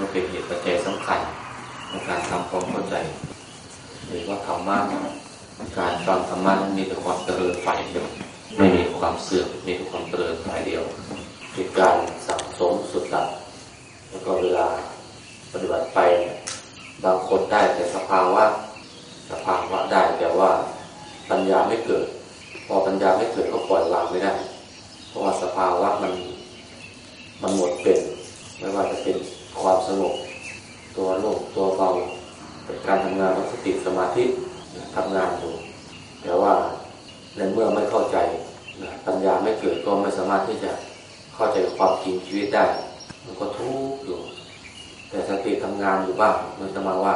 ว่เป็นเหตุปัจจัยสำคัญในการทำความเข้าใจหรือว่าธรรมะการฟังธรรมะมีแต่ความเจริญฝ่ายเดียวไม่มีความเสื่อมมีแต่ความเจริญฝ่ายเดียวเป็นการสังสมสุดตัดแล้วก็เวลาปฏิบัติไปบางคนได้แต่สภาวะสภาวะได้แต่ว่าปัญญาไม่เกิด พอปัญญาไม่เกิดก็ปล่อยวางไม่ได้ เพราะว่าสภาวะมันมันหมดเป็นไม่ว่าจะเป็น ความสงบตัวโล่งตัวเบาเป็นการทำงานของสติสมาธิทำงานอยู่แต่ว่าในเมื่อไม่เข้าใจปัญญาไม่เกิดก็ไม่สามารถที่จะเข้าใจความจริงชีวิตได้ มันก็ทุกข์อยู่ แต่สติทำงานอยู่บ้างมันจะมาว่า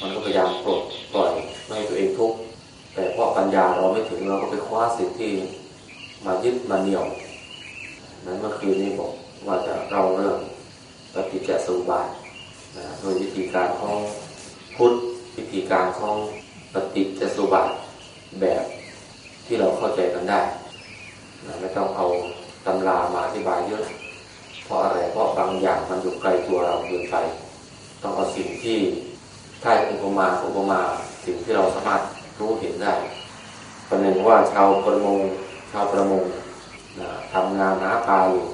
มันก็พยายามปลดปล่อยไม่ให้ตัวเองทุกข์แต่เพราะปัญญาเราไม่ถึงเราก็ไปคว้าสิ่งที่มายึดมาเหนี่ยว นั้นเมื่อคืนนี้บอกว่าจะเล่าเรื่อง ปฏิจจสมุปบาทโดยวิธีการของพุทธวิธีการของปฏิจจสมุปบาทแบบที่เราเข้าใจกันได้ไม่ต้องเอาตำรามาอธิบายเยอะ เพราะอะไรเพราะบางอย่างมันอยู่ไกลตัวเราเกินไป ต้องเอาสิ่งที่ถ้าอุปมาอุปมาสิ่งที่เราสามารถรู้เห็นได้ประหนึ่งว่าชาวประมงชาวประมงนะทำงานหาปลาอยู่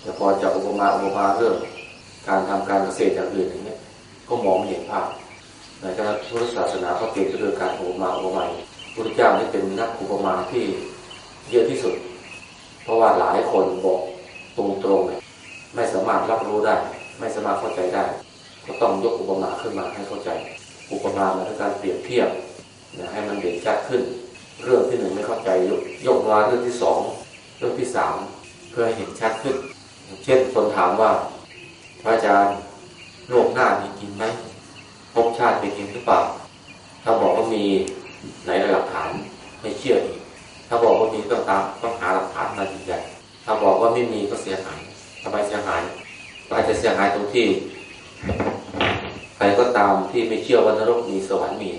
แต่พอจะอุปมาอุปมาเรื่อง การทำการเกษตรอย่างอื่นอย่างเงี้ยก็มองเห็นภาพในการพุทธศาสนาเขาเก่งเรื่องการอุปมาอุปไมยพุทธเจ้านี่เป็นนักอุปมาที่เยอะที่สุด เพราะว่าหลายคนบอกตรงๆเลยไม่สามารถรับรู้ได้ ไม่สามารถเข้าใจได้ ก็ต้องยกอุปมาขึ้นมาให้เข้าใจ อุปมามาด้วยการเปรียบเทียบนะให้มันเด่นชัดขึ้น เรื่องที่หนึ่งไม่เข้าใจยกยกมาเรื่องที่สองเรื่องที่สามเพื่อเห็นชัดขึ้น เช่นคนถามว่า ระอาจารย์โลกหน้ามีจริงไหมภพชาติเป็นจริงหรือเปล่า ถ้าบอกว่ามีไหนหลักฐานไม่เชื่ออีก ถ้าบอกว่ามีต้องตามต้องหาหลักฐานมายืนยันถ้าบอกว่าไม่มีก็เสียหายทำไมเสียหายอาจจะเสียหายตรงที่ใครก็ตามที่ไม่เชื่อว่านรกมีสวรรค์มี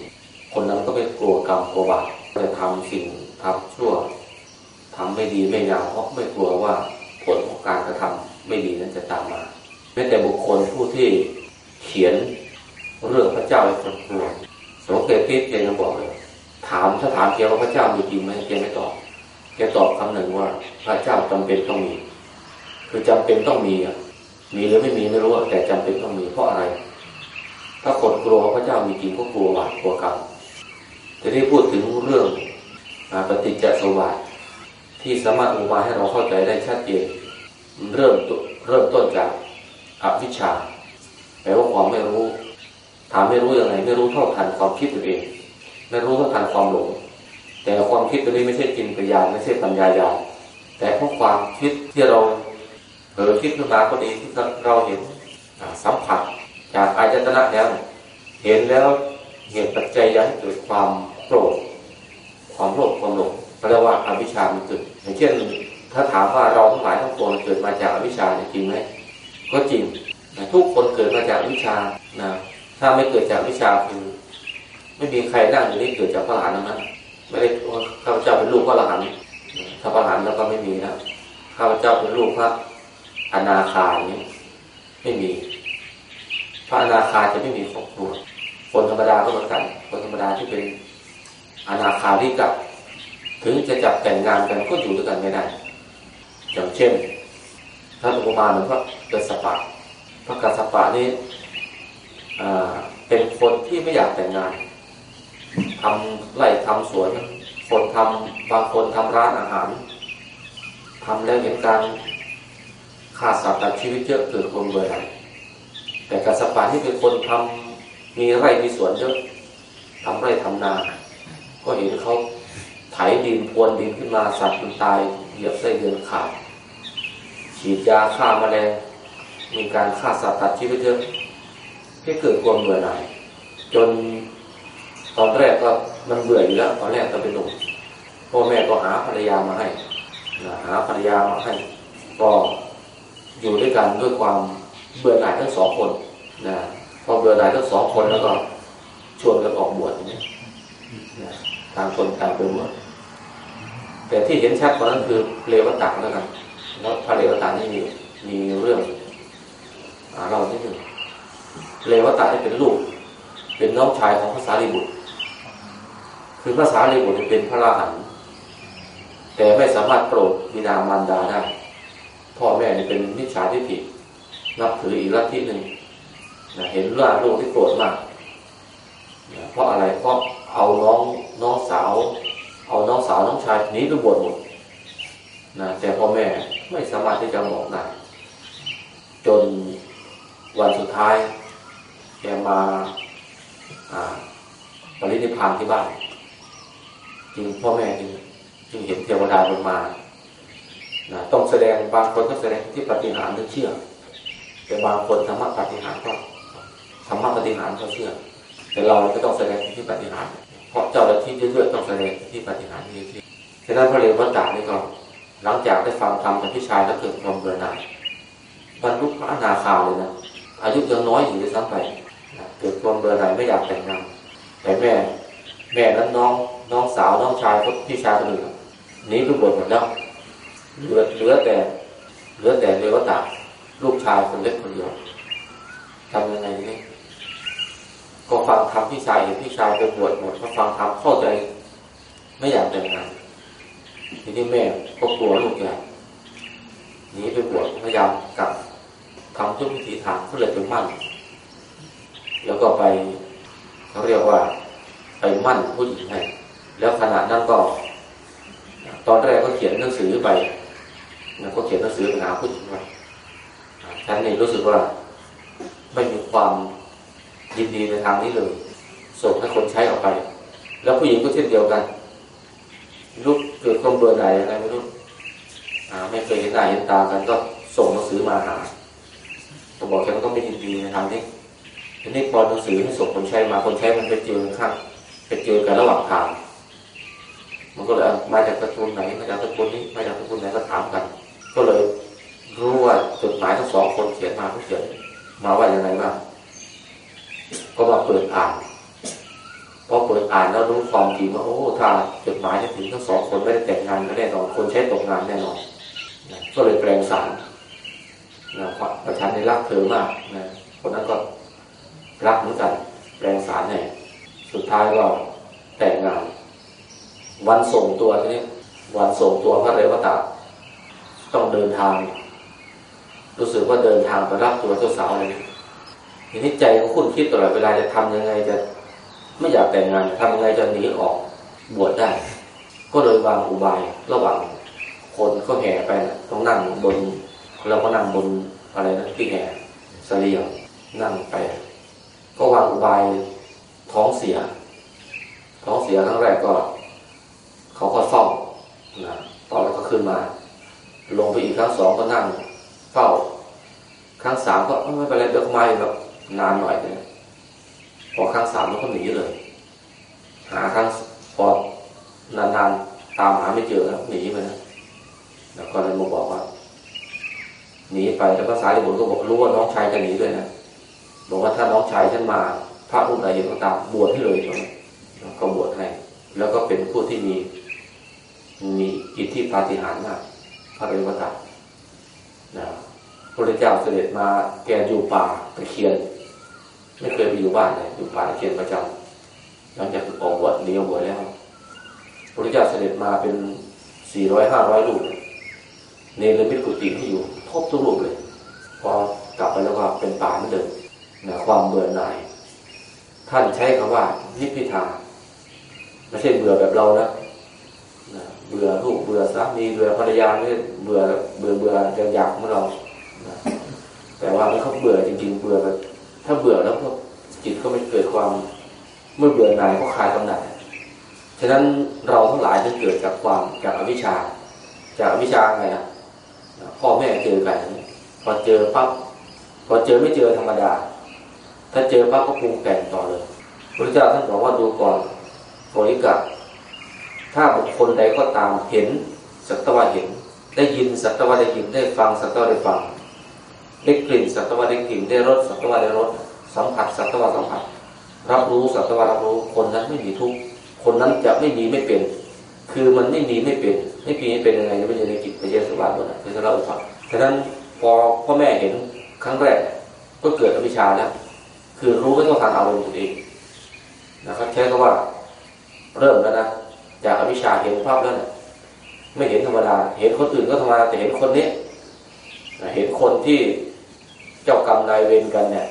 คนนั้นก็ไม่กลัวกรรมกลัวบาปจะทำสิ่งทำชั่วทำไม่ดีไม่งามเพราะไม่กลัวว่าผลของการกระทำไม่ดีนั้นจะตามมา ม้แต่บุคคลผู้ที่เขียนเรื่องพระเจ้าให้คนกลัวสมเด็จพิษเองบอกเลยถามถ้าถามเกี่ยวว่าพระเจ้ามีจริงไหมแกไม่ตอบแกตอบคำหนึ่งว่า พระเจ้าจำเป็นต้องมี คือจำเป็นต้องมีอะ มีหรือไม่มีไม่รู้แต่จำเป็นต้องมีเพราะอะไร ถ้าคนกลัวพระเจ้ามีจริงก็กลัวบาปกลัวกรรมแต่ที่พูดถึงเรื่องปฏิจจสมบัติที่สามารถอุมายให้เราเข้าใจได้ชัดเจนเริ่มเริ่มต้นจาก อวิชชาแปลว่าความไม่รู้ ถามไม่รู้ยังไงไม่รู้เท่าทันความคิดตัวเอง ไม่รู้เท่าทันความหลง แต่ความคิดตัวนี้ไม่ใช่จินปัญญาไม่ใช่ปัญญายาแต่เพราะความคิดที่เราเผลอคิดขึ้นมาก็ดีที่เราเห็นสัมผัสจากอายตนะแล้ว เห็นแล้วเหตุปัจจัยยังให้เกิดความโกรธความโลภความหลงเรียกว่าอวิชชามันเกิดอย่างเช่นถ้าถามว่าเราทั้งหลายทั้งปวงเกิดมาจากอวิชชาจริงไหม ก็จริงทุกคนเกิดมาจากวิชานะถ้าไม่เกิดจากวิชาคือ ไม่มีใครนั่งอยู่นี่เกิดจากพระหลานนั้นไม่ได้ข้าพเจ้าเป็นลูกพระหลานถ้าพระหลานแล้วก็ไม่มีนะข้าพเจ้าเป็นลูกพระอนาคานี้ไม่มี พระอนาคาจะไม่มีครอบครัวคนธรรมดาก็เหมือนกันคนธรรมดาที่เป็นอนาคาที่กับ ถึงจะจับแต่งงานกันก็อยู่ด้วยกันไม่ได้อย่างเช่น ถ้าอุปมาเหมือนพระเกิดสปะพระกัสสปะนี่เป็นคนที่ไม่อยากแต่งงานทำไร่ทำสวนคนทำบางคนทำร้านอาหารทำแล้วเห็นการขาดสัตว์ตัดชีวิตเยอะเกิดคนเบื่อหน่ายแต่กัสสปะที่เป็นคนทำมีไร่มีสวนเยอะทำไร่ทำนา ก็เห็นเขาไถดินพรวนดินขึ้นมาสัตว์มันตายเหยียบไส้เดือนขาด ฉีดยาฆ่ามาแมลงมีการฆ่าสัตว์ตัดชีวิตเยอะให้เกิดความเบื่อหน่ายจนตอนแรกก็มันเบื่ออยู่แล้ว ตอนแรกตอนเป็นหนุ่มพ่อแม่ก็หาภรรยามาให้หาภรรยามาให้ ก็อยู่ด้วยกันด้วยความเบื่อหน่ายทั้งสองคนนะพอเบื่อหน่ายทั้งสองคนแล้วก็ชวนกันออกบวชนี่นะทางคนต่างไปบวชแต่ที่เห็นชัดกว่านั้นคือเลวตักแล้วกัน แล้วพระเลวตานี่มีมีเรื่องเราที่หนึ่งเลวตะนี่เป็นลูก เป็นน้องชายของภาษาลีบุตร คือภาษาลีบุตรเป็นพระราหันแต่ไม่สามารถโปรดบิดามารดาได้ พ่อแม่นี่เป็นมิจฉาทิฏฐินับถืออีกลัทธิหนึ่งเห็นว่าลูกที่โกรธมาก เพราะอะไร เพราะเอาน้องน้องสาว เอาน้องสาวน้องชายนี้ไปบวชหมดนะแต่พ่อแม่ ไม่สามารถที่จะบอกได้ จนวันสุดท้ายแกมาปรินิพานที่บ้านจึงพ่อแม่จึงจึงเห็นเทวดาลงมานะต้องแสดงบางคนก็แสดงที่ปฏิหารนึกเชื่อ แต่บางคนธรรมะปฏิหารก็ธรรมะปฏิหารก็เชื่อ แต่เราก็ต้องแสดงที่ปฏิหารเพราะเจ้าหน้าที่เยอะๆต้องแสดงที่ปฏิหารเยอะๆฉะนั้นพระเรวัตตานี่ก็ หลังจากได้ฟังธรรมจากพี่ชายแล้วเกิดความเบื่อหน่ายบรรลุพระอนาคาเลยนะอายุยังน้อยอยู่ด้วยซ้ำไปเกิดความเบื่อหน่ายไม่อยากแต่งงานแต่แม่ แม่นั้นน้องน้องสาวน้องชายพี่ชายคนอื่นนีไปบวชหมดแล้วเหลือเหลือแต่เหลือแต่เรวตาลูกชายคนเล็กคนเดียวทำยังไงนี่ก็ฟังธรรมพี่ชายเห็นพี่ชายไปบวชหมดก็ฟังธรรมเข้าใจ ไม่อยากแต่งงาน ทีนี้แม่ก็กลัวลูกใหญ่หนีไปบวชพยายามกลับทำทุกวิธีทางก็เลยไปมั่น แล้วก็ไปเขาเรียกว่า ไปมั่นผู้หญิงให้แล้วขณะนั้นก็ตอนแรกก็เขียนหนังสือไปแล้วก็เขียนหนังสือไปหาผู้หญิงว่าฉันนี่รู้สึกว่าไม่มีความยินดีในทางนี้เลยส่งให้คนใช้ออกไป แล้วผู้หญิงก็เช่นเดียวกัน รู้เกิดความเบื่อหน่ายอะไรไม่รู้ไม่เคยเห็นหน้าเห็นตากันก็ส่งหนังสือมาหาก็บอกฉันก็ไม่ยินดีในทางนี้ทีนี้พอหนังสือให้ส่งคนใช้มาคนใช้มันไปเจอข้างไปเจอกันระหว่างทาง มันก็เลยมาจากตระกูลไหนมาจากตระกูลนี้มาจากตระกูลไหนก็ถามกัน ก็เลยรู้ว่าจดหมายทั้งสองคนเขียนมาเขาเขียนมาว่าอย่างไรบ้างก็มาเปิดอ่าน พอเปิดอ่านแล้วรู้ความจริงว่าโอ้ถ้าจดหมายจะถึงทั้งสองคนไม่ได้แต่งงานก็แน่นอนคนใช้ตกงานแน่นอนก็เลยแปลงสารนะประชันในรักเธอมากนะคนนั้นก็รักเหมือนกันแปลงสารให้สุดท้ายก็แต่งงาน วันส่งตัวทีนี้วันส่งตัวพระเรวตาต้องเดินทาง รู้สึกว่าเดินทางไปรับตัวเจ้าสาวอะไรทีนี้ใจของคุณคิดตลอดเวลาจะทำยังไงจะ ไม่อยากแต่งงานทำยังไงจะหนีออกบวชได้ ก็เลยวางอุบายระหว่างคนเขาแห่ไปนะต้องนั่งบน เราก็นั่งบนอะไรนะที่แห่เสลียงนั่งไป ก็วางอุบายท้องเสีย ท้องเสียครั้งแรกก็ เขาก็เฝ้านะตอนแล้วก็ขึ้นมา ลงไปอีกครั้งสองก็นั่งเฝ้า ครั้งสามก็ไม่เป็นไรเดี๋ยวไม่แบบนานหน่อยเนี่ย พอครั้งสามมันก็หนีเลย หาครั้งพอนานๆตามหาไม่เจอแล้วหนีไปนะแล้วก็เลยมาบอกว่าหนีไปแล้วก็สายบุญก็บอกรู้ว่าน้องชายจะหนีด้วยนะบอกว่าถ้าน้องชายฉันมา พระรูปใดเห็นก็ตามบวชให้เลยก็บวชให้ แล้วก็เป็นผู้ที่มี มีอิทธิปาฏิหาริย์มากพระเรวตานะพระเจ้าเสด็จมาแกอยู่ป่าตะเคียน ไม่เคยไปอยู่บ้านเลยอยู่ป่าเคียนประจำหลังจากออกบวชเลี้ยวบวชแล้วพระเจ้าเสด็จมาเป็นสี่ร้อยห้าร้อยลูกเนรมิตกุฏิที่อยู่ทบทุกลูกเลย พอกลับไปแล้วก็เป็นป่าเหมือนเดิมนะความเบื่อหน่าย ท่านใช้คำว่านิพพิทาไม่ใช่เบื่อแบบเรานะนะเบื่อลูกเบื่อสามีเบื่อภรรยาไม่เบื่อเบื่อเบื่ออยากเมื่อเราแต่ว่ามันเขาเบื่อจริงๆเบื่อแบบ ถ้าเบื่อแล้วก็จิตก็ไม่เกิดความเมื่อเบื่อหน่ายก็คลายกำหนัดฉะนั้นเราทั้งหลายจะเกิดจากความจากอวิชชา จากอวิชชาไงอะพ่อแม่เจอกันพอเจอปั๊บพอเจอไม่เจอธรรมดา ถ้าเจอปั๊บก็ปรุงแต่งต่อเลยพระเจ้าท่านบอกว่าดูก่อนโพลิกะถ้าบุคคลใดก็ตามเห็นสัตวะเห็น ได้ยินสัตวะได้ยินได้ฟังสัตวะได้ฟัง ได้กลิ่นสัตวะได้กลิ่นได้รสสัตวะได้รสสัมผัสสัตวะสัมผัส รับรู้สัตวะรับรู้คนนั้นไม่มีทุกข์คนนั้นจะไม่มีไม่เป็น คือมันไม่มีไม่เป็น ไม่มีไม่เป็นยังไงจะไม่ใช่ในจิตไปเยสวาตัวนั้นคือเราฟังฉะนั้นพอพ่อแม่เห็นครั้งแรก ก็เกิดอวิชชาแล้วคือรู้ไม่ต้องทันอารมณ์ตัวเองนะครับใช้คำว่าเริ่มแล้วนะจากอวิชชาเห็นภาพแล้วนะไม่เห็นธรรมดา เห็นคนอื่นก็ธรรมดาแต่เห็นคนนี้เห็นคนที่ เจ้ากรรมนายเวรกันเนี่ย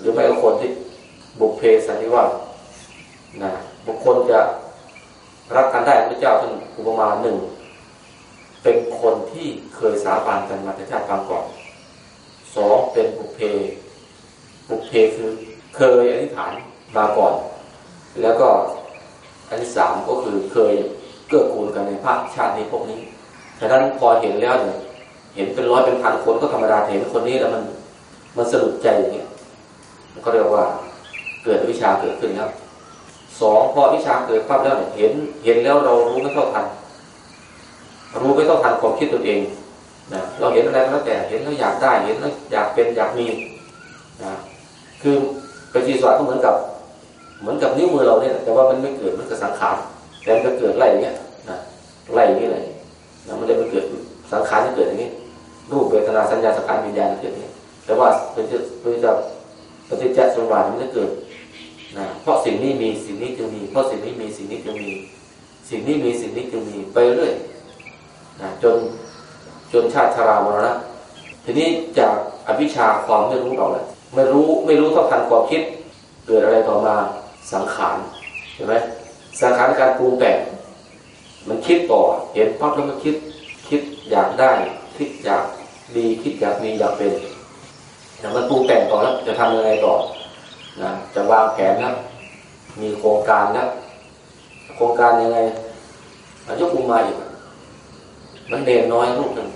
หรือไม่ก็คนที่บุกเพสันนิวาสนะบุคคลจะรักกันได้พระเจ้าท่านอุปมาหนึ่ง เป็นคนที่เคยสาบานกันมาแต่ชาติปางก่อนสองเป็นบุกเพ บุกเพคือเคยอธิษฐานมาก่อน แล้วก็อันที่สามก็คือเคยเกื้อกูลกันในภาคชาตินี้พวกนี้ฉะนั้นพอเห็นแล้วเนี่ยเห็นเป็นร้อยเป็นพันคนก็ธรรมดาเห็นคนนี้แล้วมัน มันสะดุดใจอย่างเงี้ยมันก็เรียกว่าเกิดวิชาเกิดขึ้นแล้วสองพอวิชาเกิดภาพแล้วเห็น เห็นแล้วเรารู้ไม่เท่าทัน รู้ไม่เท่าทันความคิดตัวเองนะเราเห็นอะไรก็แล้วแต่เห็นแล้วอยากได้เห็นแล้วอยากเป็นอยากมีนะคือปฏิสวาก็เหมือนกับ เหมือนกับนิ้วมือเราเนี่ย แต่ว่ามันไม่เกิดมันก็สังขารแต่มันก็เกิดไล่อย่างเงี้ยนะไล่อย่างนี้เลยนะมันเลยมันเกิดสังขารจะเกิดอย่างนี้ รูปเวทนาสัญญาสังขารวิญญาณเกิดอย่างนี้ แต่ว่าเป็นจะเป็นจะปฏิจจสมุปบาทมันจะเกิดนะเพราะสิ่งนี้มีสิ่งนี้จึงมี เพราะสิ่งนี้มีสิ่งนี้จึงมี สิ่งนี้มีสิ่งนี้จึงมีไปเรื่อยนะจนจนชาติชรามรณะทีนี้จากอวิชชาความไม่รู้เราแหละไม่รู้ไม่รู้เท่าทันความคิด เกิดอะไรต่อมาสังขารใช่ไหมสังขารการปรุงแต่งมันคิดต่อเห็นปั๊บแล้วมันคิดคิดอยากได้ คิดอยากดีคิดอยากมีอยากเป็น แต่มันปรุงแต่งต่อแล้วจะทำยังไงต่อนะจะวางแผนนะมีโครงการนะโครงการยังไงยกมุมาอีกมันเนนน้อยรูปหนึ่ง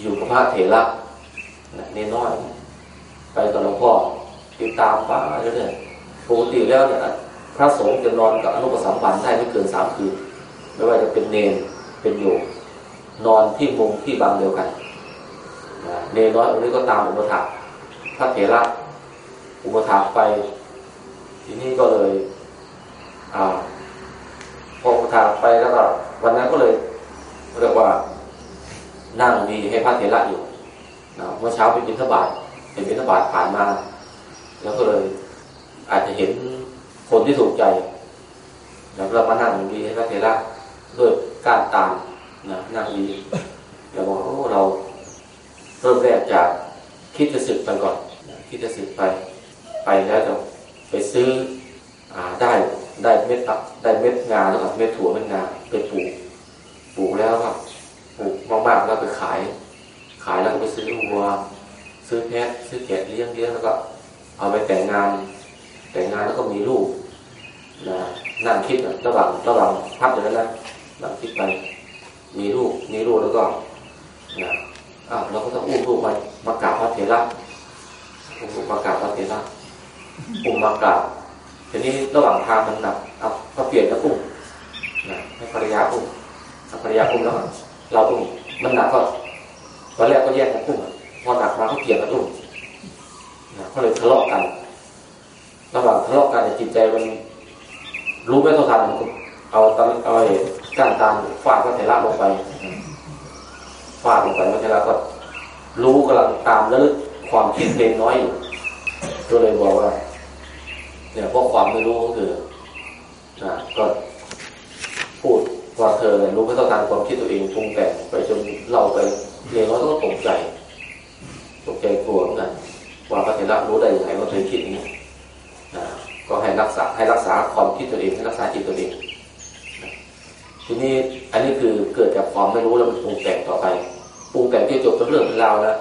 อยู่กับพระเถระเนนน้อย ไปกับหลวงพ่อติดตามป้าเรื่อยๆปกติแล้วเนี่ยพระสงฆ์จะนอนกับอนุปสัมปันได้ไม่เกินสามคืนไม่ว่าจะเป็นเนนเป็นโยมนอนที่มุมที่บางเดียวกันเนนน้อยองค์นี้ก็ตามอุปถัมภ์ พระเถระอุปถัมภ์ไป ทีนี้ก็เลยอ่าพออุปถัมภ์ไปแล้วก็วันนั้นก็เลยเรียกว่านั่งมีให้พระเถระอยู่เมื่อเช้าไปบิณฑบาตเห็นบิณฑบาตผ่านมา แล้วก็เลย อาจจะเห็นคนที่ถูกใจ แล้วเรามานั่งดีให้พระเถระด้วยการตามนะนั่งดีแล้วบอกเราเริ่มแรกจากคิดจะสึกไปก่อน คิดจะสึกไป ไปแล้วจะไปซื้ออได้ได้เม็ดได้เม็ดงาแล้วครับเม็ดถั่วเม็ดงาไปปลูกปลูกแล้วครับปลูกมากๆแล้วไปขาย ขายแล้วก็ไปซื้อวัว ซื้อแพะซื้อแกะเลี้ยงเลี้ยงแล้วก็ เอาไปแต่งงาน แต่งงานแล้วก็มีลูกนะนั่งคิดระหว่างระหว่างพักอยู่นั้นนะนั่งคิดไป มีลูกมีลูกแล้วก็นะอ้าวเราก็ต้องอุ้มลูกไปมากราบพระเถระ อุ้มลูกมากราบพระเถระอุ้มมากาบทีนี้ระหว่างทางมันหนักเอาก็เปลี่ยนแล้วอุ้มนะให้ภรรยาอุ้มภรรยาอุ้มแล้วเราอุ้มมันหนักก็ตอนแรกก็แยกกันอุ้มพอหนักมาก็เปลี่ยนกันอุ้มนะก็เลยทะเลาะกันระหว่างทะเลาะกันจิตใจมันรู้ไม่เท่าทันเอาตอนเอาไอ้ก้านตาลฟาดพระเถระลงไปฟาดลงไปพระเถระก็รู้กำลังตามแล้ว ความคิดเลนน้อยอยู่ก็เลยบอกว่า เนี่ยเพราะความไม่รู้ก็คือนะก็พูดว่าเธอเนี่ยรู้ไม่เท่าทันความคิดตัวเองปรุงแต่งไปจนเราไปเลนน้อยก็ตกใจ ตกใจกลัวเหมือนกันว่าพระเถระรู้ได้ยังไงว่าเธอคิดอย่างนี้นะก็ให้รักษาให้รักษาความคิดตัวเองให้รักษาจิตตัวเองทีนี้อันนี้คือเกิดจากความไม่รู้แล้วมันปรุงแต่งต่อไปปรุงแต่งที่จบเป็นเรื่องเป็นราวนะ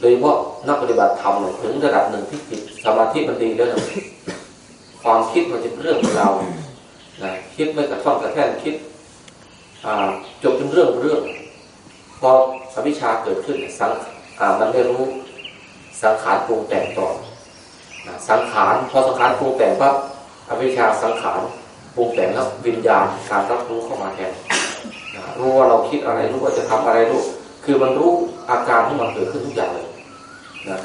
โดยเฉพาะนักปฏิบัติธรรมเนี่ยถึงระดับหนึ่งที่จิตสมาธิมันดีแล้วนะความคิดมันจะเป็นเรื่องเป็นรานะคิดไม่กระท่อนกระแท่นคิดจบเป็นเรื่องเรื่อง พอสวิชาเกิดขึ้นสังมันไม่รู้สังขารปรุงแต่งต่อสังขารพอสังขารปรุงแต่งปั๊บอวิชชาสังขารปรุงแต่งแล้ววิญญาณการรับรู้เข้ามาแทนรู้ว่าเราคิดอะไรรู้ว่าจะทำอะไรรู้คือมันรู้อาการที่มันเกิดขึ้นทุกอย่างเลย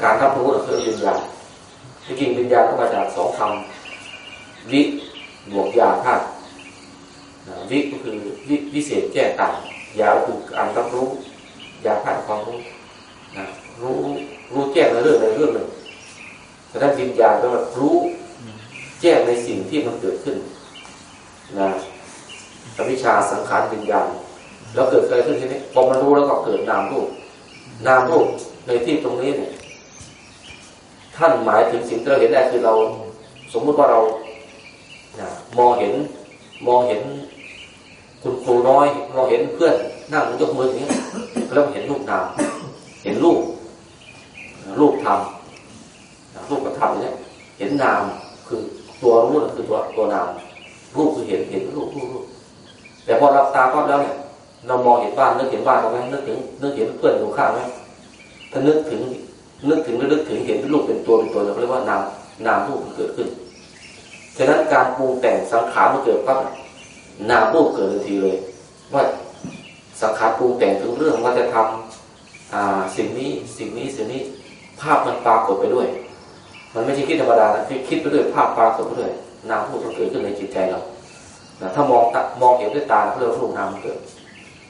การรับรู้คือวิญญาณที่จริงวิญญาณก็มาจากสองคำวิบวกยาธาตุวิก็คือวิวิเศษแก้ต่างยาคือการรับรู้ยาธาตุความรู้รู้รู้แก้ในเรื่องในเรื่องหนึ่งแต่ถ้าวิญญาณก็รู้แจ้งในสิ่งที่มันเกิดขึ้นนะอวิชาสังขารวิญญาณแล้วเกิดอะไรขึ้นทีนี้พอมันรู้แล้วก็เกิดนามรูปนามรูปในที่ตรงนี้เนี่ย ท่านหมายถึงสิ่งที่เราเห็นได้คือเรา สมมุติว่าเรามองเห็นมองเห็นคุณครูน้อยมองเห็นเพื่อนนั่งยกมืออย่างนี้แล้วเห็นรูปนามเห็นรูปรูปธรรมรูปกระทำเนี่ยเห็นนามคือตัวรู้คือตัวตัวนามรูปคือเห็นเห็นรูปรูปรูปแต่พอรับตาปั๊บแล้วเนี่ยเรามองเห็นบ้านนึกเห็นบ้านเราไหมนึกถึงนึกเห็นเพื่อนอยู่ข้างไหมถ้านึกถึง นึกถึงแล้วนึกถึงเห็นรูปเป็นตัวเป็นตัวเราเรียกว่านามนามรูปมันเกิดขึ้นฉะนั้นการปรุงแต่งสังขารมันเกิดปั๊บนามรูปเกิดทันทีเลย ว่าสังขารปรุงแต่งถึงเรื่องว่าจะทำสิ่งนี้สิ่งนี้สิ่งนี้ภาพมันปรากฏไปด้วย มันไม่ใช่คิดธรรมดานะคือคิดไปด้วยภาพปรากฏไปด้วยนามรูปมันเกิดขึ้นในจิตใจเราถ้ามองมองเห็นด้วยตาเรื่องรูปนามเกิด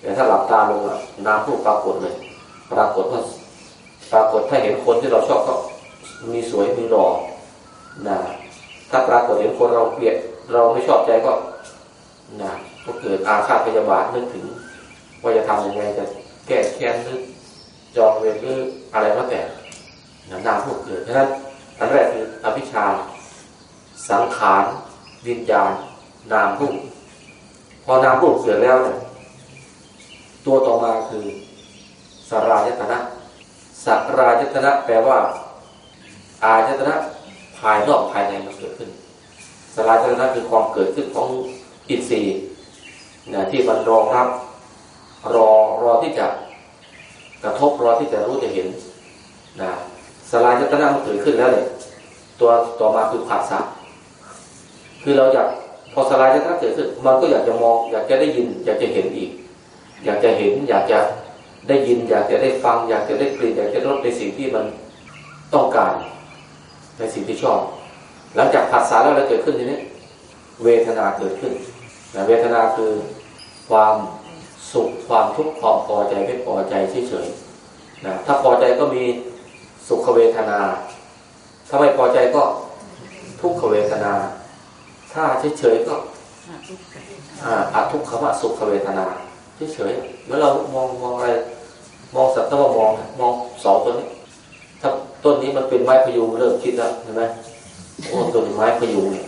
แต่ถ้าหลับตาลงนามรูปปรากฏเลย ปรากฏว่า ปรากฏถ้าเห็นคนที่เราชอบก็มีสวยมีหล่อนะถ้าปรากฏเห็นคนเราเกลียดเราไม่ชอบใจก็นะก็เกิดอาฆาตพยาบาทนึกถึง ว่าจะทำยังไงจะแก้แค้นนึกจองเวรหรืออะไรก็แต่นามพวกเกิดเพราะนั้นอันแรกคืออภิชา สังขารวิญญาณนามรูปพอนามรูปเกิดแล้วเนี่ยตัวต่อมาคือสารายตนะ สัรายตนะแปลว่า อายตนะภายนอกภายในมันเกิดขึ้น สลายตนะคือความเกิดขึ้นของอินทรีย์นะที่มันรองรับรอรอที่จะกระทบรอที่จะรู้จะเห็นนะสลายตนะมันเกิดขึ้นแล้วเนี่ยตัวต่อมาคือผัสสะคือเราอยากพอสลายตนะเกิดขึ้น มันก็อยากจะมอง อยากจะได้ยิน อยากจะเห็นอีก อยากจะเห็น อยากจะ ได้ยินอยากจะได้ฟัง อยากจะได้กลิ่นอยากจะรสในสิ่งที่มันต้องการ ในสิ่งที่ชอบ หลังจากผัสสะแล้วอะไรเกิดขึ้นทีนี้เวทนาเกิดขึ้นนะเวทนาคือความสุขความทุกข์ความพอใจไม่พอใจเฉยๆนะถ้าพอใจก็มีสุขเวทนา ถ้าไม่พอใจก็ทุกขเวทนา ถ้าเฉยๆก็อาทุกขมะสุขเวทนาเฉยๆเมื่อเรามองมองอะไร มองสัตว์ต้องมองมองสองตัวนี้ถ้าต้นนี้มันเป็นไม้พยุงเริ่มคิดแล้วเห็นไหมโอ้ต้นไม้พยุงเนี่ย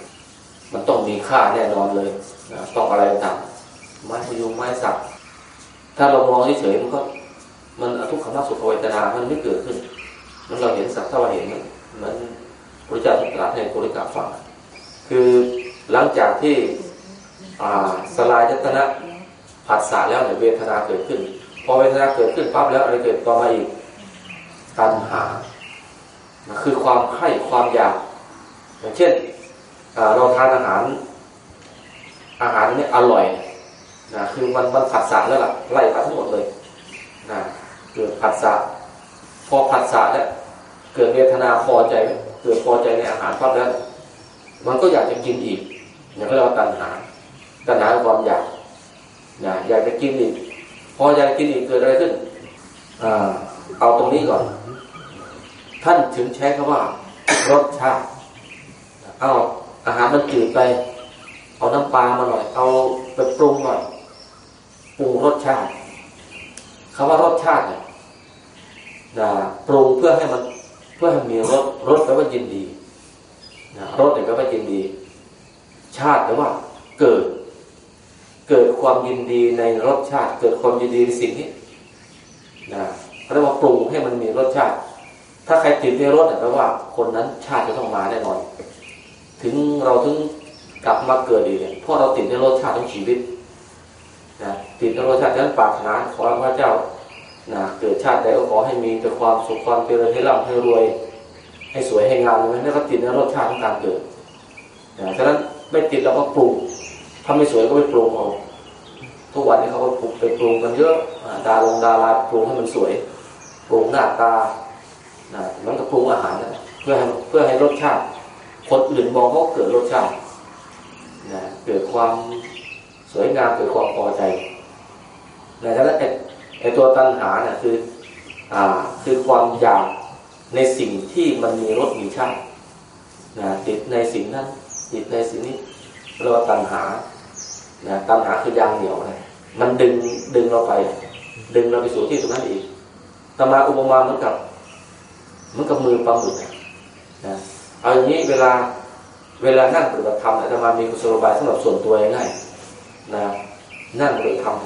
มันต้องมีค่าแน่นอนเลยนะต้องอะไรต่างไม้พยุงไม้สักถ้าเรามองเฉยๆมันก็ มันทุกขมสุขเวทนามันไม่เกิดขึ้น มันเราเห็นสักถ้าเราเห็นมันมันพระเจ้าตรัสให้กุริกาฟังคือหลังจากที่สลายยตนะผัสสะแล้วเนี่ยเวทนาเกิดขึ้น อเวทนาเกิดขึ้นปั๊บแล้วอะไรเกิดต่อมาอีกตัณหา คือความไข่ความอยาก อย่างเช่นเราทานอาหาร อาหารนี่อร่อยนะคือมันมันผัดสะแล้วล่ะไล่ผัดทั้งหมดเลยนะเกิดผัดสะพอผัดสะเนี่ยเกิดเวทนาพอใจเกิดพอใจในอาหารปั๊บแล้วมันก็อยากจะกินอีกอย่างที่เราตัณหาตัณหาความอยากนะอยากจะกินอีก พออยากกินอีกเกิดอะไรขึ้นอ่าเอาตรงนี้ก่อน ท่านถึงใช้คำว่ารสชาติเอาอาหารมันจืดไป เอาน้ำปลามาหน่อย เอาไปปรุงหน่อยปรุงรสชาติคำว่ารสชาติเนี่ยนะปรุงเพื่อให้มันเพื่อให้มีรสรสแปลว่ายินดีนะรสเนี่ยแปลว่ายินดี ชาติแปลว่าเกิด เกิดความยินดีในรสชาติ เกิดความยินดีในสิ่งนี้นะเรียกว่าปรุงให้มันมีรสชาติ ถ้าใครติดในรสเนี่ยแปลว่า คนนั้นชาติจะต้องมาแน่นอน ถึงเราถึงกลับมาเกิดอีกเนี่ยเพราะเราติดในรสชาติของชีวิตนะติดในรสชาตินั้นปรารถนาขอพระเจ้านะเกิดชาติใดก็ขอให้มีแต่ความสุขความเจริญให้ร่ำให้รวย ให้สวยให้งามเลยนั่นก็ติดในรสชาติของการเกิดนะฉะนั้นไม่ติดเราก็ปรุง ถ้าไม่สวยก็ไม่ปรุงเอาทุกวันนี้เขาก็ปรุงไปปรุงกันเยอะดาลงดาราปรุงให้มันสวยปรุงหน้าตานะมันก็ปรุงอาหารนะเพื่อให้เพื่อให้รสชาติ คนอื่นมองเขาเกิดรสชาตินะเกิดความสวยงามเกิดความพอใจนะฉะนั้นไอ้ตัวตัณหาเนี่ยคืออ่าคือความอยากในสิ่งที่มันมีรสมีชาตินะติดในสิ่งนั้นติดในสิ่งนี้เรียกว่าตัณหา นะตัณหาคือยางเหนียวนะมันดึงดึงเราไป ดึงเราไปสู่ที่ตรงนั้นอีกตมาอุปมาเหมือนกับเหมือนกับมือปลาหมึกนะเอาอย่างนี้เวลาเวลานั่งปฏิบัติธรรมอาตมามีกุศโลบายสำหรับส่วนตัวง่ายนะนั่งปฏิบัติธรรม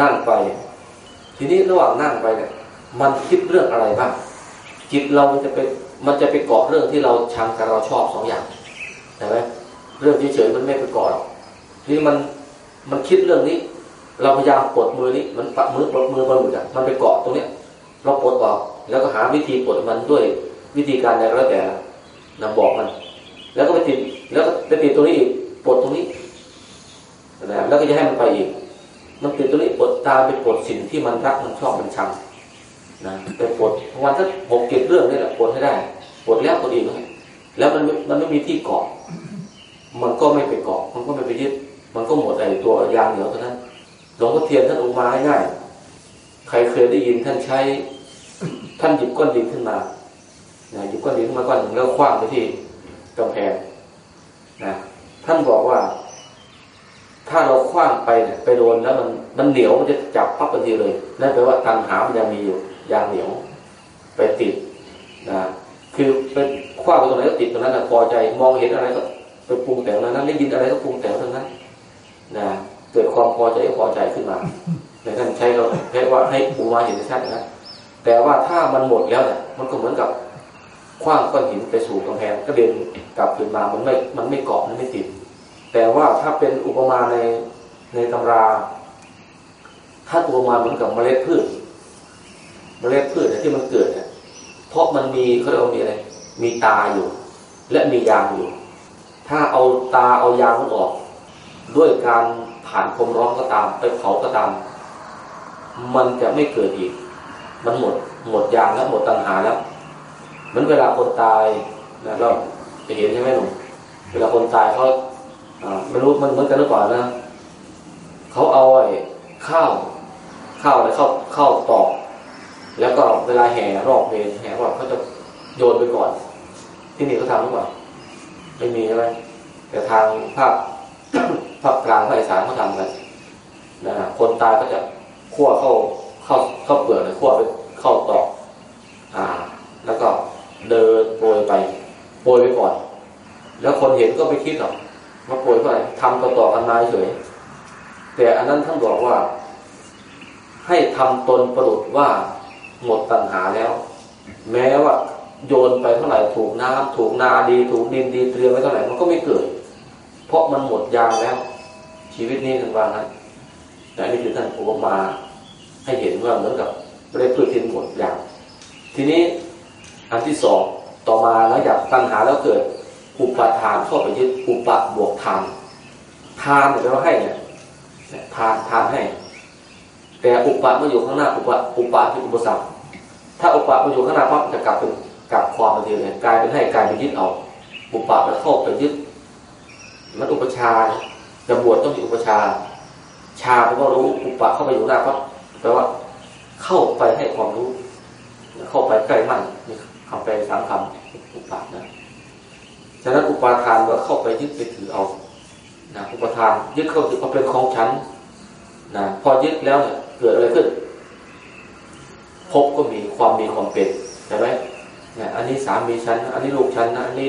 นั่งไป ทีนี้ระหว่างนั่งไปเนี่ยมันคิดเรื่องอะไรบ้างจิตเรามันจะไปมันจะไปเกาะเรื่องที่เราชังกับเราชอบสองอย่างเห็นไหมเรื่องเฉยๆมันไม่ไปเกาะ นี้มันมันคิดเรื่องนี้ เราพยายามปลดมือนี้ มันปัดมือปลดมือมันหมดอะมันไปเกาะตรงเนี้ย เราปลดออกแล้วก็หาวิธีปลดมันด้วยวิธีการใดก็แล้วแต่นำบอกมัน แล้วก็ไปติดแล้วก็ไปติดตรงนี้อีกปลดตรงนี้นะแล้วก็จะให้มันไปอีก มันติดตรงนี้ปลดตามไปปลดสิ่งที่มันรักมันชอบมันชังนะไปปลดวันถ้าหกเก็บเรื่องนี่แหละปลดให้ได้ปลดแล้วปลดอีกแล้วมันมันไม่มีที่เกาะมันก็ไม่ไปเกาะมันก็ไม่ไปยึด มันก็หมดไอ้ตัวยางเหนียวเท่านั้นหลวงพ่อเทียนท่านอุมาง่ายใครเคยได้ยินท่านใช้ ท่านหยิบก้อนดินขึ้นมานะหยิบก้อนดินขึ้นมาก้อนหนึ่งแล้วคว้างไปที่กำแพงนะท่านบอกว่า ถ้าเราคว้างไปเนี่ยไปโดนแล้วมันมันเหนียวมันจะจับปั๊บทันทีเลยนั่นแปลว่าตังหามันยังมีอยู่ยางเหนียว ไปติดนะคือเป็นคว้างไปตรงไหนก็ติดตรงนั้นนะพอใจมองเห็นอะไรก็ไปปรุงแต่งนั้น ได้ยินอะไรก็ปรุงแต่งตรงนั้น นะเกิดความพอใจพอใจขึ้นมาในท่านใช้เราใช้ว่าให้ปูมาเห็นชัดนะแต่ว่าถ้ามันหมดแล้วเนี่ยมันก็เหมือนกับคว้างก้อนหินไปสู่กำแพงก็เดินกลับขึ้นมามันไม่มันไม่เกาะมันไม่ติด แต่ว่าถ้าเป็นอุปมาในในตำรา ถ้าอุปมาเหมือนกับเมล็ดพืช เมล็ดพืชที่มันเกิดเนี่ยเพราะมันมีเขาเรียกว่ามีอะไรมีตาอยู่ และมียางอยู่ ถ้าเอาตาเอายางมันออก ด้วยการผ่านความร้อนก็ตาม ไปเผาก็ตาม มันจะไม่เกิดอีก มันหมด หมดยางแล้วหมดตัณหาแล้วเหมือนเวลาคนตายนะเราจะเห็นใช่ไหมหนุ่มเวลาคนตายเขาไม่รู้มันเหมือนกันหรือเปล่านะเขาเอาไอ้ข้าวข้าวอะไรข้าวข้าวตอกแล้วก็เวลาแห่รอบเวรแห่รอบเขาจะโยนไปก่อน ที่นี่เขาทำหรือเปล่าไม่มีใช่ไหมแต่ทางภาค ภาคกลางภาคอีสานเขาทำกันนะคนตายก็จะคั่วเข้าเข้าเข้าเปลือกเลยคั่วไปเข้าตอกอ่า แล้วก็เดินโปรยไปโปรยไปก่อน แล้วคนเห็นก็ไม่คิดหรอกว่าโปรยเท่าไหร่ทำต่อต่อกันมาเฉยแต่อันนั้นท่านบอกว่า ให้ทำตนประดุดว่าหมดตัณหาแล้ว แม้ว่าโยนไปเท่าไหร่ถูกน้ำถูกนาดี ถูกดินดีเตรียมไว้เท่าไหร่มันก็ไม่เกิด เพราะมันหมดยางแล้ว ชีวิตนี้ท่านว่านั้นแต่นี่คือท่านอุปมาให้เห็นว่าเหมือนกับไม่ได้พืชทิ้นหมดยางทีนี้อันที่สองต่อมาหลังจากตัณหาแล้วเกิดอุปทานเข้าไปยึดอุปบวกทาน ทานเนี่ยแปลว่าให้เนี่ยทานทานให้ แต่อุปะมาอยู่ข้างหน้าอุปะอุปะคืออุปสรรคถ้าอุปะมาอยู่ข้างหน้าปั๊บจะกลับเป็นกลับความมาทีเลยกลายเป็นให้กลายเป็นยึดเอาอุปะมันเข้าไปยึด มันอุปชาจะบวชต้องมีอุปชา ชาแปลว่ารู้อุปะเข้าไปอยู่หน้าปั๊บแปลว่า เข้าไปให้ความรู้ เข้าไปใกล้มั่นนี่คำแปลสามคำอุปานะฉะนั้นอุปาทานก็เข้าไปยึดไปถือเอานะอุปทานยึดเข้าถือเอาเป็นของฉันนะพอยึดแล้วเนี่ยเกิดอะไรขึ้นพบก็มีความมีความเป็นใช่ไหมเนี่ยอันนี้สามีฉัน อันนี้ลูกฉันนะอันนี้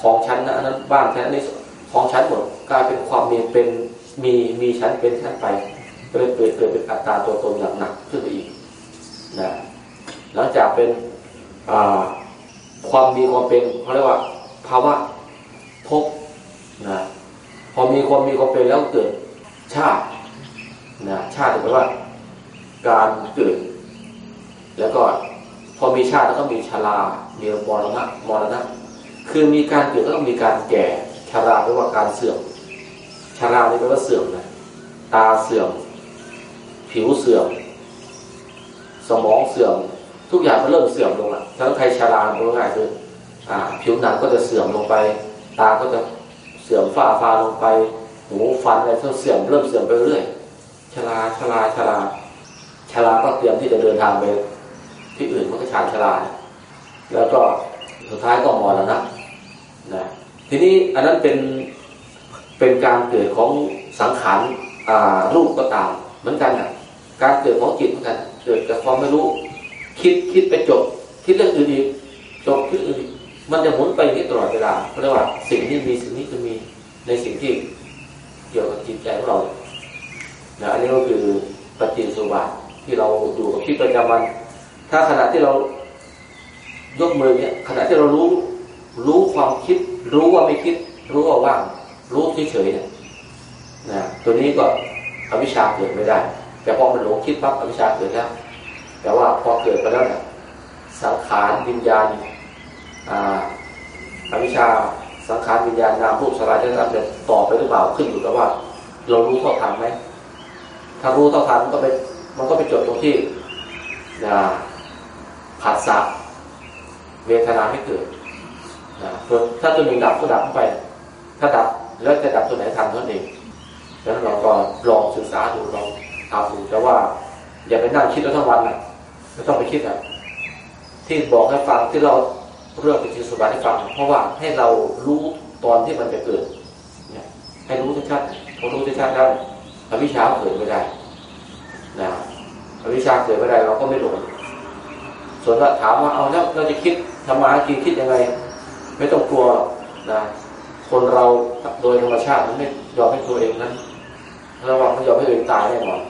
ของฉันนะอันนั้นบ้านฉันอันนี้ ของฉันหมดกลายเป็นความมีเป็นมีมีฉันเป็นฉันไปก็เลยเกิดเกิดเป็นอัตตาตัวตนอย่างหนักขึ้นไปอีกนะหลังจากเป็นความมีความเป็นเขาเรียกว่าภาวะพบนะพอมีความมีความเป็นแล้วเกิดชาตินะชาติแปลว่า การเกิด แล้วก็พอมีชาติแล้วก็มีชรามีมรณะมรณะคือมีการเกิดแล้วก็มีการแก่ ชราแปลว่าการเสื่อมชรานี่แปลว่าเสื่อมนะตาเสื่อม ผิวเสื่อม สมองเสื่อม ทุกอย่างมันเริ่มเสื่อมลงอะถ้าใครชราตัวง่ายคืออ่า ผิวหนังก็จะเสื่อมลงไป ตาก็จะเสื่อมฝ้าฟาลงไปหูฟันอะไรก็เสื่อมเริ่มเสื่อมไปเรื่อยชราชราชราชราก็เตรียมที่จะเดินทางไปที่อื่นมันก็ชาชราแล้วก็สุดท้ายก็มรณะนะ ทีนี้อันนั้นเป็นเป็นการเกิดของสังขารรูปก็ตามเหมือนกันอะการเกิดของจิตเหมือนกัน เกิดจากความไม่รู้ คิดคิดไปจบคิดเรื่องอื่นอีกจบคิดอื่นมันจะหมุนไปอย่างนี้ตลอดเวลาเพราะว่าสิ่งนี้มีสิ่งนี้จะมีในสิ่งที่เกี่ยวกับจิตใจของเรานะอันนี้ก็คือปฏิสุบาทที่เราอยู่กับชีวิตประจำวัน ถ้าขณะที่เรายกมือเนี่ยขณะที่เรารู้ รู้ความคิด รู้ว่าไม่คิด รู้ว่าว่าง รู้เฉยๆเนี่ยนะตัวนี้ก็อวิชชาเกิดไม่ได้ แต่พอมันหลงคิดปั๊บอวิชชาเกิดแล้วแต่ว่าพอเกิดไปแล้วเนี่ยสังขารวิญญาณอ่าอวิชชาสังขารวิญญาณนามรูปสลายจะรับจะต่อไปหรือเปล่าขึ้นอยู่กับว่า เรารู้เท่าทันไหมถ้ารู้เท่าทันมันก็ไปมันก็ไปจบตรงที่นะผัสสะเวทนาไม่เกิด ถ้าตัวหนึ่งดับก็ดับไป ถ้าดับแล้วจะดับตัวไหนทันเท่านั้นเองดังนั้นเราก็ลองศึกษาดูลองทำดูแต่ว่า อย่าไปนั่งคิดแล้วทั้งวันนะไม่ต้องไปคิดอะที่บอกให้ฟังที่เราเรื่องปฏิสุบาทให้ฟังเพราะว่าให้เรารู้ตอนที่มันจะเกิดเนี่ยให้รู้ชัดๆพอรู้ชัดๆแล้วอวิชชาเกิดไม่ได้นะอวิชชาเกิดไม่ได้เราก็ไม่หลงส่วนว่าถามว่าเอาแล้วเราจะคิดทำมาหากินคิดยังไง ไม่ต้องกลัวนะคนเราโดยธรรมชาติมันไม่ยอมให้ตัวเองนั้นระวังไม่ยอมให้ตัวเองตายแน่นอน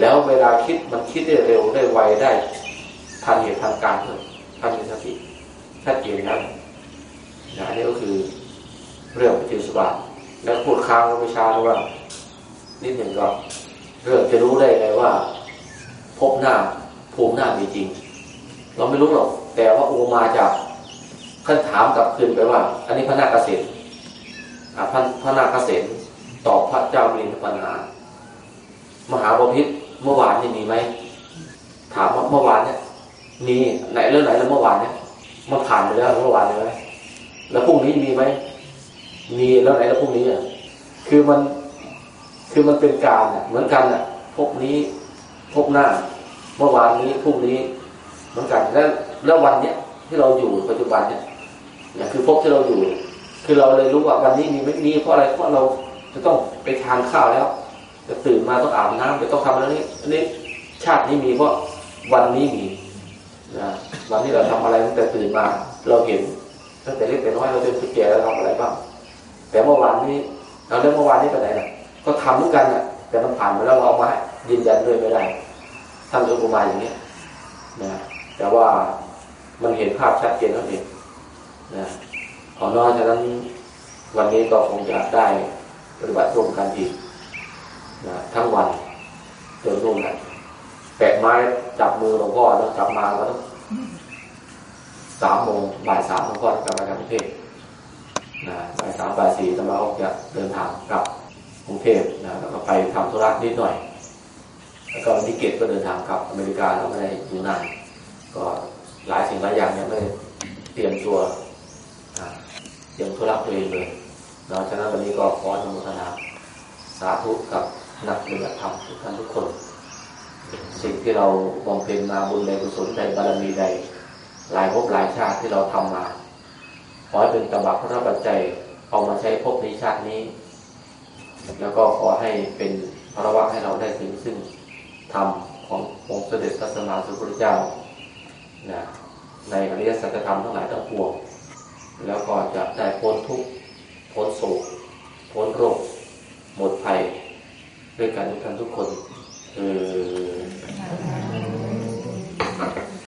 แล้วเวลาคิดมันคิดได้เร็วได้ไวได้ทันเหตุทันการเลยทันมีสติชัดเจนนะนะอันนี้ก็คือเรื่องปฏิสุบาทแล้วพูดค้างวิชาว่านิดหนึ่งก็เรื่องจะรู้ได้ไงว่า พบหน้าภูมิหน้ามีจริง เราไม่รู้หรอก แต่ว่าอุมาจาก ขั้นถามกลับคืนไปว่า อันนี้พระนาคเกษตรพระพระนาคเกษตรตอบพระเจ้ามิลินปัญหามหาบพิษเมื่อวานนี่มีไหมถามว่าเมื่อวานเนี่ยมีไหนเรื่องไหนแล้วเมื่อวานเนี่ยมันผ่านไปแล้วเมื่อวานเลยไหมแล้วพรุ่งนี้มีไหมมีแล้วไหนแล้วพรุ่งนี้อะคือมันคือมันเป็นการอะเหมือนกันอะพบนี้พบหน้า เมื่อวานนี้พรุ่งนี้เหมือนกันแล้วแล้ววันเนี้ยที่เราอยู่ปัจจุบันเนี่ย เนี่ยคือพบที่เราอยู่ คือเราเลยรู้ว่าวันนี้มีไม่มีเพราะอะไรเพราะเราจะต้องไปทานข้าวแล้ว จะตื่นมาต้องอาบน้ำจะต้องทำอะไรนี้อันนี้ชาตินี้มีเพราะวันนี้มีนะวันนี้เราทำอะไรตั้งแต่ตื่นมา เราเห็นตั้งแต่เล็กแต่น้อยเราจนแก่เราทำอะไรบ้างแต่เมื่อวานนี้เราเรื่องเมื่อวานนี้ไปไหนล่ะก็ทำเหมือนกันน่ะแต่มันผ่านไปแล้วเราเอามายืนยันด้วยไม่ได้ทำอุปมาอย่างนี้นะแต่ว่ามันเห็นภาพชัดเจนแล้วเอง นะขอนอกจากนั้นวันนี้ก็คงจะได้ปฏิบัติร่วมกันอีกนะทั้งวันจนรุ่งนะแปะไม้จับมือหลวงพ่อแล้วกลับมาแล้วสามโมงบ่ายสามหลวงพ่อกลับมาจากกรุงเทพนะบ่ายสามบ่ายสี่จะมาออกจะเดินทางกลับกรุงเทพนะแล้วก็ไปทำธุระนิดหน่อย แล้วก็วันที่เกตก็เดินทางกลับอเมริกาแล้วไม่ได้อยู่นานก็หลายสิ่งหลายอย่างเนี่ยไม่ได้เตรียมตัว ยมธุระตัวเองเลยเนาะฉะนั้นวันนี้ก็ขออนุโมทนาสาธุกับนักปฏิบัติธรรมทุกท่านทุกคน สิ่งที่เราบำเพ็ญมาบุญใดกุศลใดบารมีใด หลายภพหลายชาติที่เราทำมา ขอให้เป็นกระบะพระปัจจัยเอามาใช้ภพนี้ชาตินี้ แล้วก็ขอให้เป็นพระวะให้เราได้ถึงซึ่งธรรมขององค์เสด็จพระสัมมาสัมพุทธเจ้านะในอริยสัจธรรมทั้งหลายทั้งปวง แล้วก็จะได้พ้นทุกข์พ้นโศกพ้นโรค หมดภัย ด้วยกันทุกคนทุกคนเออ